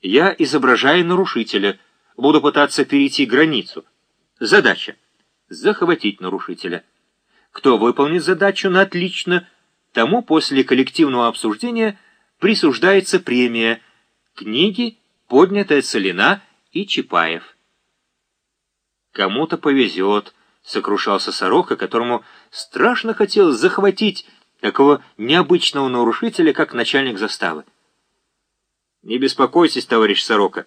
Я изображаю нарушителя, буду пытаться перейти границу. Задача — захватить нарушителя. Кто выполнит задачу на отлично, тому после коллективного обсуждения присуждается премия книги «Поднятая целина» и Чапаев. Кому-то повезет, сокрушался Сорока, которому страшно хотелось захватить такого необычного нарушителя, как начальник заставы. Не беспокойтесь, товарищ Сорока.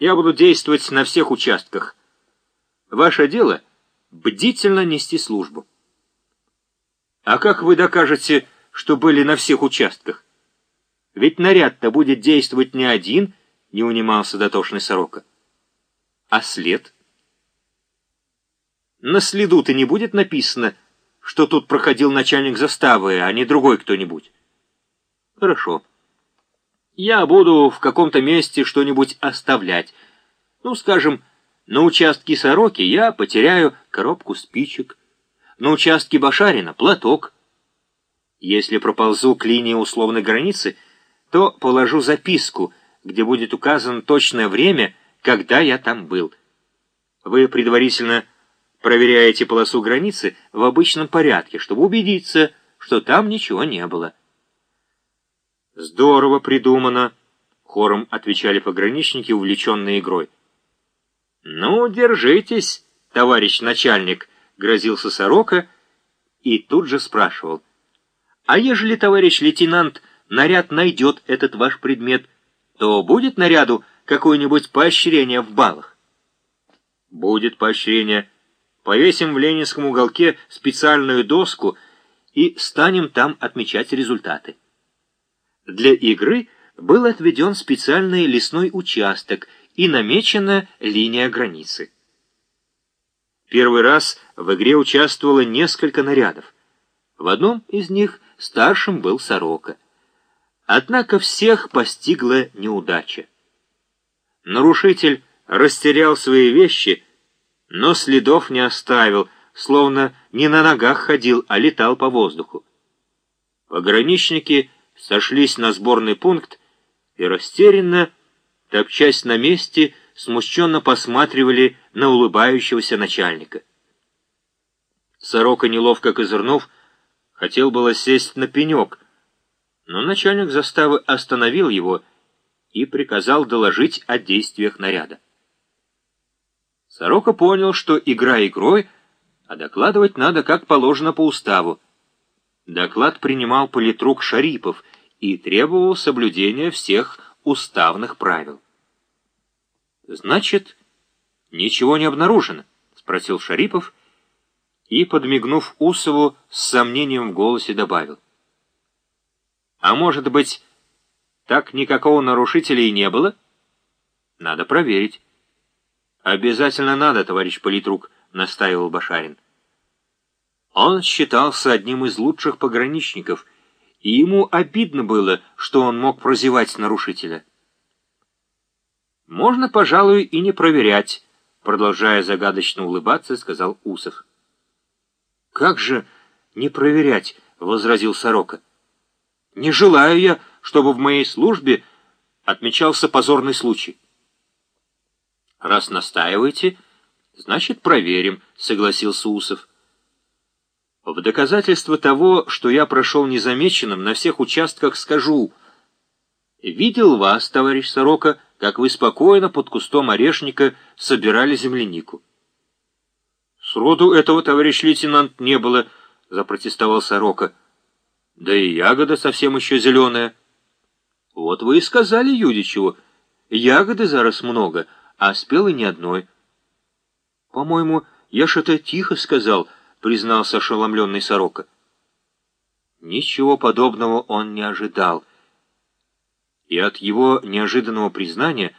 Я буду действовать на всех участках. Ваше дело — бдительно нести службу. А как вы докажете, что были на всех участках? Ведь наряд-то будет действовать не один, не унимался дотошный Сорока. А след? На следу-то не будет написано, что тут проходил начальник заставы, а не другой кто-нибудь. Хорошо. Я буду в каком-то месте что-нибудь оставлять. Ну, скажем, на участке Сороки я потеряю коробку спичек, на участке Башарина — платок. Если проползу к линии условной границы, то положу записку, где будет указано точное время, когда я там был. Вы предварительно проверяете полосу границы в обычном порядке, чтобы убедиться, что там ничего не было. «Здорово придумано», — хором отвечали пограничники, увлеченные игрой. «Ну, держитесь, товарищ начальник», — грозился Сорока и тут же спрашивал. «А ежели, товарищ лейтенант, наряд найдет этот ваш предмет, то будет наряду какое-нибудь поощрение в баллах?» «Будет поощрение», Повесим в ленинском уголке специальную доску и станем там отмечать результаты. Для игры был отведен специальный лесной участок и намечена линия границы. Первый раз в игре участвовало несколько нарядов. В одном из них старшим был Сорока. Однако всех постигла неудача. Нарушитель растерял свои вещи но следов не оставил, словно не на ногах ходил, а летал по воздуху. Пограничники сошлись на сборный пункт и растерянно, топчась на месте, смущенно посматривали на улыбающегося начальника. Сорока, неловко козырнув, хотел было сесть на пенек, но начальник заставы остановил его и приказал доложить о действиях наряда. Сорока понял, что игра игрой, а докладывать надо как положено по уставу. Доклад принимал политрук Шарипов и требовал соблюдения всех уставных правил. «Значит, ничего не обнаружено?» — спросил Шарипов и, подмигнув Усову, с сомнением в голосе добавил. «А может быть, так никакого нарушителя и не было? Надо проверить». «Обязательно надо, товарищ политрук», — настаивал Башарин. Он считался одним из лучших пограничников, и ему обидно было, что он мог прозевать нарушителя. «Можно, пожалуй, и не проверять», — продолжая загадочно улыбаться, сказал Усов. «Как же не проверять?» — возразил Сорока. «Не желаю я, чтобы в моей службе отмечался позорный случай». «Раз настаиваете, значит, проверим», — согласился Усов. «В доказательство того, что я прошел незамеченным, на всех участках скажу. Видел вас, товарищ Сорока, как вы спокойно под кустом орешника собирали землянику». «Сроду этого, товарищ лейтенант, не было», — запротестовал Сорока. «Да и ягода совсем еще зеленая». «Вот вы и сказали Юдичеву. Ягоды зараз много» а спел и ни одной. «По-моему, я что-то тихо сказал», — признался ошеломленный сорока. Ничего подобного он не ожидал. И от его неожиданного признания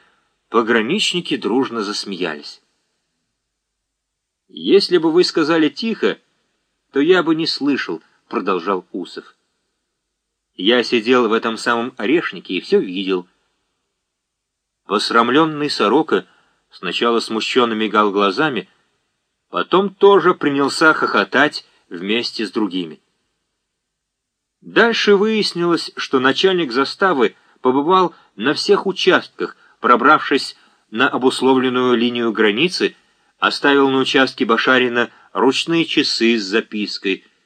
пограничники дружно засмеялись. «Если бы вы сказали тихо, то я бы не слышал», — продолжал Усов. «Я сидел в этом самом орешнике и все видел». Посрамленный сорока сначала смущенно мигал глазами, потом тоже принялся хохотать вместе с другими. Дальше выяснилось, что начальник заставы побывал на всех участках, пробравшись на обусловленную линию границы, оставил на участке Башарина ручные часы с запиской —